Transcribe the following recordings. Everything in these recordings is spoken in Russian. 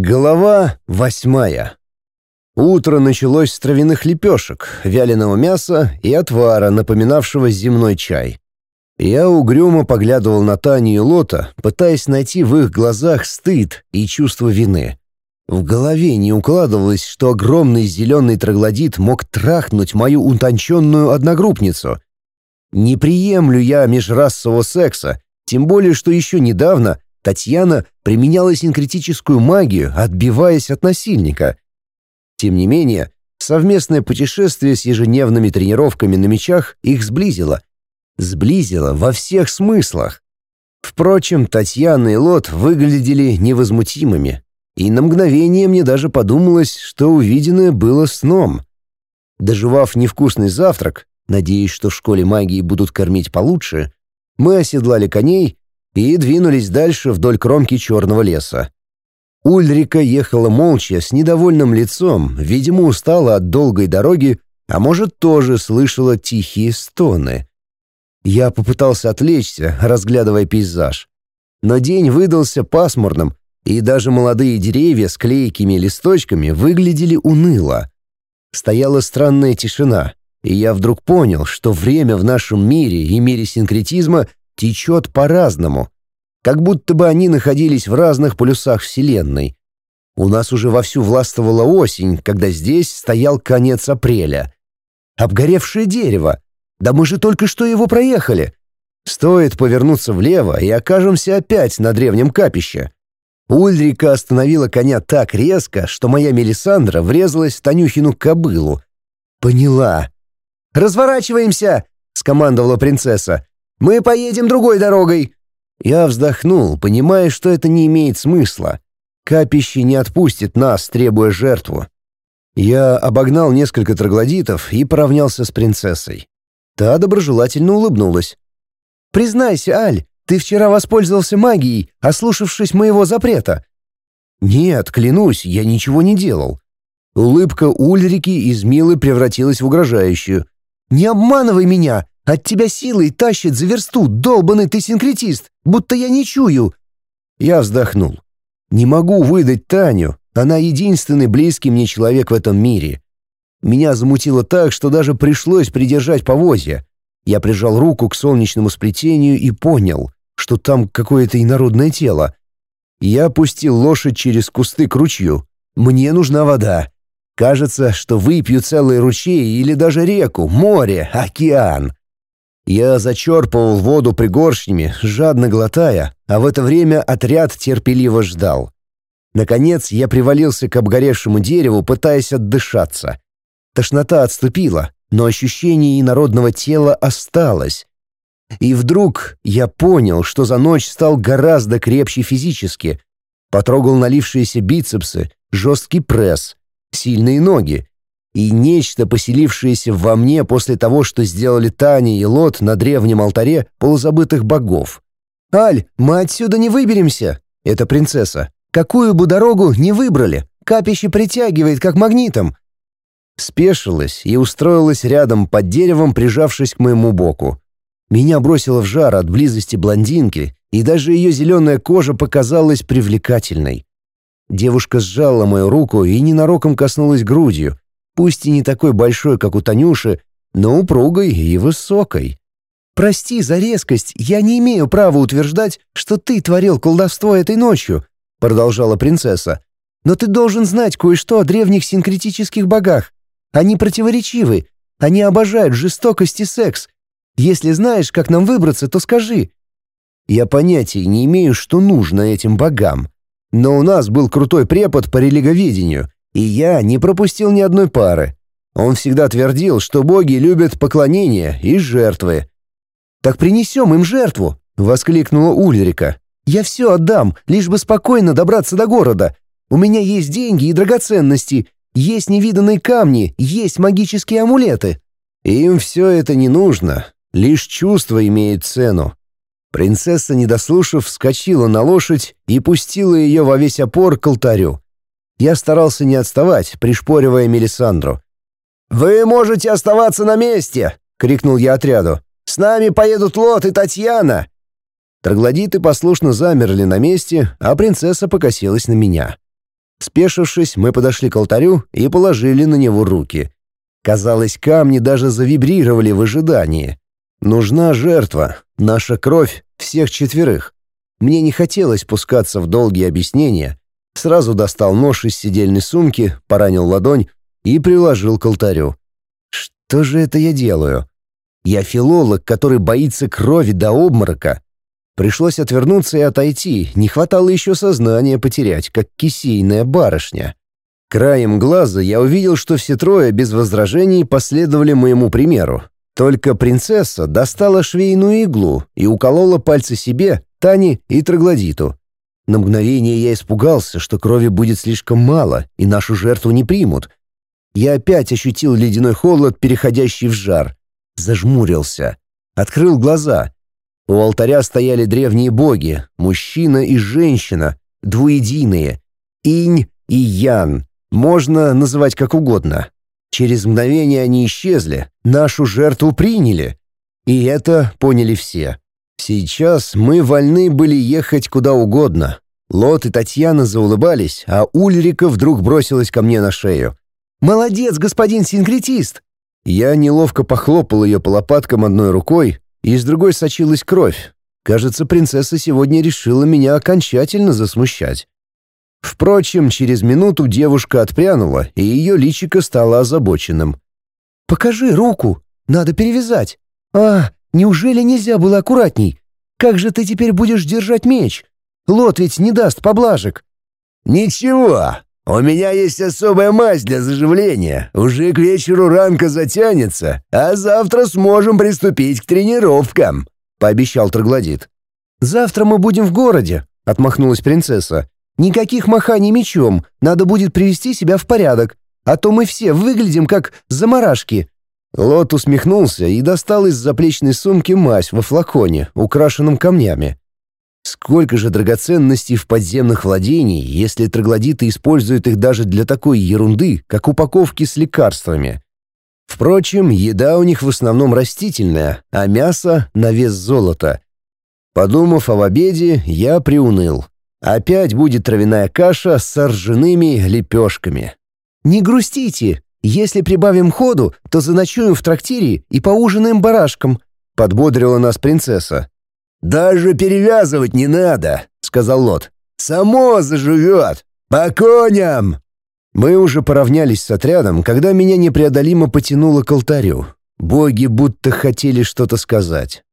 Глава восьмая. Утро началось с травяных лепешек, вяленого мяса и отвара, напоминавшего земной чай. Я угрюмо поглядывал на Таню и Лота, пытаясь найти в их глазах стыд и чувство вины. В голове не укладывалось, что огромный зеленый троглодит мог трахнуть мою утонченную одногруппницу. Не приемлю я межрасового секса, тем более, что еще недавно Татьяна применяла синкретическую магию, отбиваясь от насильника. Тем не менее, совместное путешествие с ежедневными тренировками на мечах их сблизило. Сблизило во всех смыслах. Впрочем, Татьяна и Лот выглядели невозмутимыми, и на мгновение мне даже подумалось, что увиденное было сном. Доживав невкусный завтрак, надеясь, что в школе магии будут кормить получше, мы оседлали коней и двинулись дальше вдоль кромки черного леса. Ульрика ехала молча, с недовольным лицом, видимо, устала от долгой дороги, а может, тоже слышала тихие стоны. Я попытался отвлечься, разглядывая пейзаж. Но день выдался пасмурным, и даже молодые деревья с клейкими листочками выглядели уныло. Стояла странная тишина, и я вдруг понял, что время в нашем мире и мире синкретизма течет по-разному, как будто бы они находились в разных полюсах Вселенной. У нас уже вовсю властвовала осень, когда здесь стоял конец апреля. Обгоревшее дерево. Да мы же только что его проехали. Стоит повернуться влево, и окажемся опять на древнем капище. Ульрика остановила коня так резко, что моя Мелисандра врезалась в Танюхину кобылу. Поняла. «Разворачиваемся!» — скомандовала принцесса. Мы поедем другой дорогой». Я вздохнул, понимая, что это не имеет смысла. Капище не отпустит нас, требуя жертву. Я обогнал несколько троглодитов и поравнялся с принцессой. Та доброжелательно улыбнулась. «Признайся, Аль, ты вчера воспользовался магией, ослушавшись моего запрета». «Нет, клянусь, я ничего не делал». Улыбка Ульрики из Милы превратилась в угрожающую. «Не обманывай меня! От тебя силой тащит за версту, долбанный ты синкретист, будто я не чую». Я вздохнул. «Не могу выдать Таню, она единственный близкий мне человек в этом мире. Меня замутило так, что даже пришлось придержать повозья. Я прижал руку к солнечному сплетению и понял, что там какое-то инородное тело. Я опустил лошадь через кусты к ручью. Мне нужна вода. Кажется, что выпью целый ручей или даже реку, море, океан. Я зачерпывал воду пригоршнями, жадно глотая, а в это время отряд терпеливо ждал. Наконец я привалился к обгоревшему дереву, пытаясь отдышаться. Тошнота отступила, но ощущение инородного тела осталось. И вдруг я понял, что за ночь стал гораздо крепче физически. Потрогал налившиеся бицепсы, жесткий пресс, сильные ноги, и нечто, поселившееся во мне после того, что сделали Таня и Лот на древнем алтаре полузабытых богов. «Аль, мы отсюда не выберемся!» — это принцесса. «Какую бы дорогу не выбрали, капище притягивает, как магнитом!» Спешилась и устроилась рядом под деревом, прижавшись к моему боку. Меня бросило в жар от близости блондинки, и даже ее зеленая кожа показалась привлекательной. Девушка сжала мою руку и ненароком коснулась грудью, пусть и не такой большой, как у Танюши, но упругой и высокой. «Прости за резкость, я не имею права утверждать, что ты творил колдовство этой ночью», — продолжала принцесса. «Но ты должен знать кое-что о древних синкретических богах. Они противоречивы, они обожают жестокость и секс. Если знаешь, как нам выбраться, то скажи». Я понятия не имею, что нужно этим богам. Но у нас был крутой препод по религоведению, и я не пропустил ни одной пары. Он всегда твердил, что боги любят поклонение и жертвы. «Так принесем им жертву!» — воскликнула Ульрика. «Я все отдам, лишь бы спокойно добраться до города. У меня есть деньги и драгоценности, есть невиданные камни, есть магические амулеты». «Им все это не нужно, лишь чувство имеет цену». Принцесса, не дослушав, вскочила на лошадь и пустила ее во весь опор к алтарю. Я старался не отставать, пришпоривая Мелисандру. «Вы можете оставаться на месте!» — крикнул я отряду. «С нами поедут Лот и Татьяна!» Троглодиты послушно замерли на месте, а принцесса покосилась на меня. Спешившись, мы подошли к алтарю и положили на него руки. Казалось, камни даже завибрировали в ожидании. Нужна жертва, наша кровь, всех четверых. Мне не хотелось пускаться в долгие объяснения. Сразу достал нож из сидельной сумки, поранил ладонь и приложил к алтарю. Что же это я делаю? Я филолог, который боится крови до обморока. Пришлось отвернуться и отойти, не хватало еще сознания потерять, как кисейная барышня. Краем глаза я увидел, что все трое без возражений последовали моему примеру. Только принцесса достала швейную иглу и уколола пальцы себе, Тане и Троглодиту. На мгновение я испугался, что крови будет слишком мало, и нашу жертву не примут. Я опять ощутил ледяной холод, переходящий в жар. Зажмурился. Открыл глаза. У алтаря стояли древние боги, мужчина и женщина, двуединые, инь и ян, можно называть как угодно. Через мгновение они исчезли, нашу жертву приняли. И это поняли все. Сейчас мы вольны были ехать куда угодно. Лот и Татьяна заулыбались, а Ульрика вдруг бросилась ко мне на шею. «Молодец, господин синкретист!» Я неловко похлопал ее по лопаткам одной рукой, и с другой сочилась кровь. Кажется, принцесса сегодня решила меня окончательно засмущать. Впрочем, через минуту девушка отпрянула, и ее личико стало озабоченным. «Покажи руку, надо перевязать. А, неужели нельзя было аккуратней? Как же ты теперь будешь держать меч? Лот ведь не даст поблажек». «Ничего, у меня есть особая мазь для заживления. Уже к вечеру ранка затянется, а завтра сможем приступить к тренировкам», — пообещал Троглодит. «Завтра мы будем в городе», — отмахнулась принцесса. «Никаких маханий мечом, надо будет привести себя в порядок, а то мы все выглядим как заморашки». Лот усмехнулся и достал из заплечной сумки мазь во флаконе, украшенном камнями. Сколько же драгоценностей в подземных владениях, если троглодиты используют их даже для такой ерунды, как упаковки с лекарствами. Впрочем, еда у них в основном растительная, а мясо — на вес золота. Подумав об обеде, я приуныл. Опять будет травяная каша с ржаными лепешками. «Не грустите! Если прибавим ходу, то заночуем в трактире и поужинаем барашком», — подбодрила нас принцесса. «Даже перевязывать не надо», — сказал Лот. «Само заживет! По коням!» Мы уже поравнялись с отрядом, когда меня непреодолимо потянуло к алтарю. Боги будто хотели что-то сказать.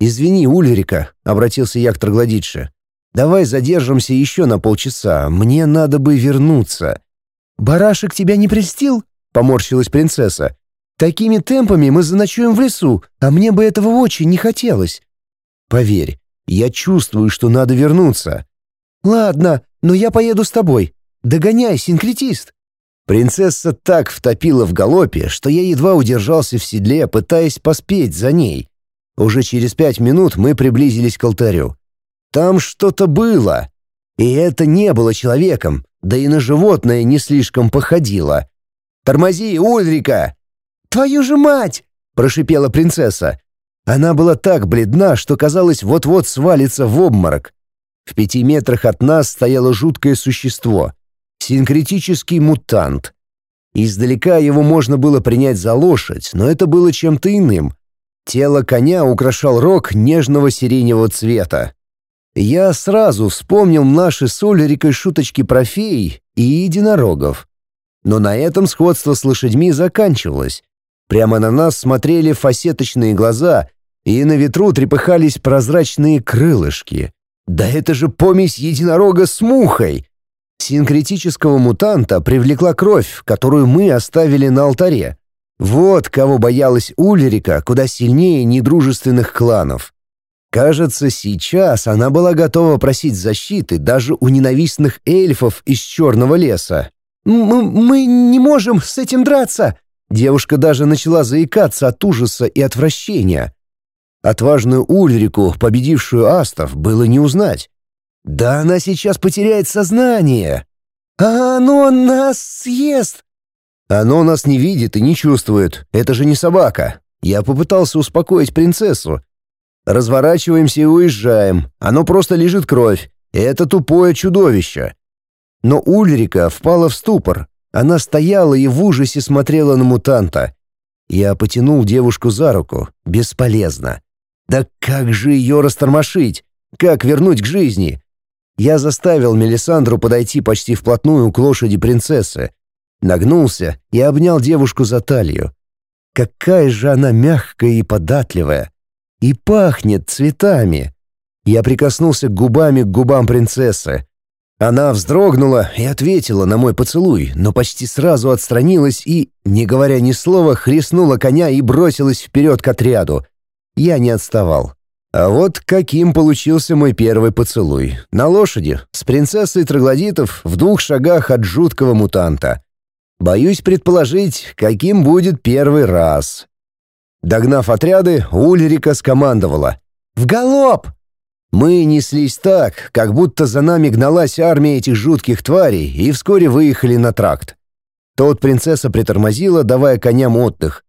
«Извини, Ульрика», — обратился я к Троглодитше. «Давай задержимся еще на полчаса, мне надо бы вернуться». «Барашек тебя не прельстил?» — поморщилась принцесса. «Такими темпами мы заночуем в лесу, а мне бы этого очень не хотелось. Поверь, я чувствую, что надо вернуться. Ладно, но я поеду с тобой. Догоняй, синкретист. Принцесса так втопила в галопе, что я едва удержался в седле, пытаясь поспеть за ней. Уже через пять минут мы приблизились к алтарю. Там что-то было. И это не было человеком, да и на животное не слишком походило. «Тормози, Ульрика!» «Твою же мать!» — прошипела принцесса. Она была так бледна, что казалось, вот-вот свалится в обморок. В пяти метрах от нас стояло жуткое существо — синкретический мутант. Издалека его можно было принять за лошадь, но это было чем-то иным. Тело коня украшал рог нежного сиреневого цвета. Я сразу вспомнил наши с Олерикой шуточки про фей и единорогов. Но на этом сходство с лошадьми заканчивалось. Прямо на нас смотрели фасеточные глаза, и на ветру трепыхались прозрачные крылышки. Да это же помесь единорога с мухой! Синкретического мутанта привлекла кровь, которую мы оставили на алтаре. Вот кого боялась Ульрика куда сильнее недружественных кланов. Кажется, сейчас она была готова просить защиты даже у ненавистных эльфов из Черного леса. «Мы не можем с этим драться!» Девушка даже начала заикаться от ужаса и отвращения. Отважную Ульрику, победившую астов, было не узнать. Да она сейчас потеряет сознание. А оно нас съест. Оно нас не видит и не чувствует. Это же не собака. Я попытался успокоить принцессу. Разворачиваемся и уезжаем. Оно просто лежит кровь. Это тупое чудовище. Но Ульрика впала в ступор. Она стояла и в ужасе смотрела на мутанта. Я потянул девушку за руку. Бесполезно. Да как же ее растормошить? Как вернуть к жизни? Я заставил Мелисандру подойти почти вплотную к лошади принцессы. Нагнулся и обнял девушку за талию. Какая же она мягкая и податливая. И пахнет цветами. Я прикоснулся губами к губам принцессы. Она вздрогнула и ответила на мой поцелуй, но почти сразу отстранилась и, не говоря ни слова, хлестнула коня и бросилась вперед к отряду. Я не отставал. А вот каким получился мой первый поцелуй. На лошади, с принцессой троглодитов, в двух шагах от жуткого мутанта. Боюсь предположить, каким будет первый раз. Догнав отряды, Ульрика скомандовала. «В галоп!» Мы неслись так, как будто за нами гналась армия этих жутких тварей, и вскоре выехали на тракт. Тот принцесса притормозила, давая коням отдых.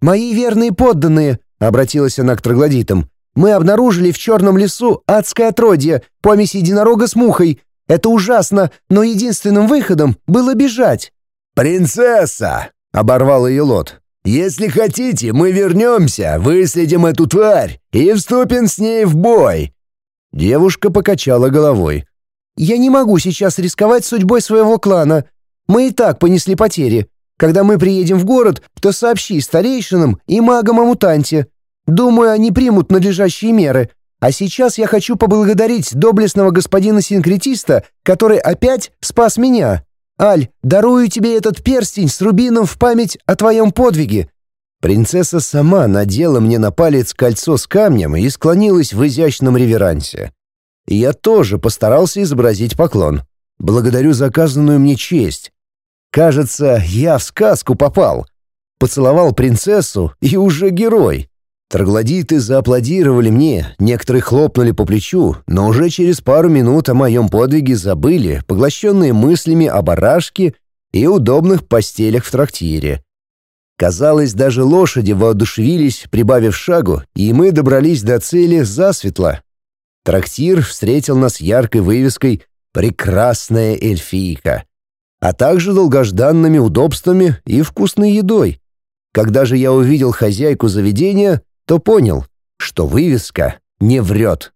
«Мои верные подданные!» — обратилась она к троглодитам. Мы обнаружили в черном лесу адское отродье, помесь единорога с мухой. Это ужасно, но единственным выходом было бежать». «Принцесса!» — оборвал ее Лот. «Если хотите, мы вернемся, выследим эту тварь и вступим с ней в бой». Девушка покачала головой. «Я не могу сейчас рисковать судьбой своего клана. Мы и так понесли потери. Когда мы приедем в город, то сообщи старейшинам и магам о мутанте. Думаю, они примут надлежащие меры. А сейчас я хочу поблагодарить доблестного господина синкретиста, который опять спас меня. Аль, дарую тебе этот перстень с рубином в память о твоем подвиге». Принцесса сама надела мне на палец кольцо с камнем и склонилась в изящном реверансе. Я тоже постарался изобразить поклон. Благодарю за оказанную мне честь. Кажется, я в сказку попал. Поцеловал принцессу и уже герой. Троглодиты зааплодировали мне, некоторые хлопнули по плечу, но уже через пару минут о моем подвиге забыли, поглощенные мыслями о барашке и удобных постелях в трактире. Казалось, даже лошади воодушевились, прибавив шагу, и мы добрались до цели засветло. Трактир встретил нас яркой вывеской «Прекрасная эльфийка», а также долгожданными удобствами и вкусной едой. Когда же я увидел хозяйку заведения, то понял, что вывеска не врет.